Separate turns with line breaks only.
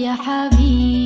يا حبيبي.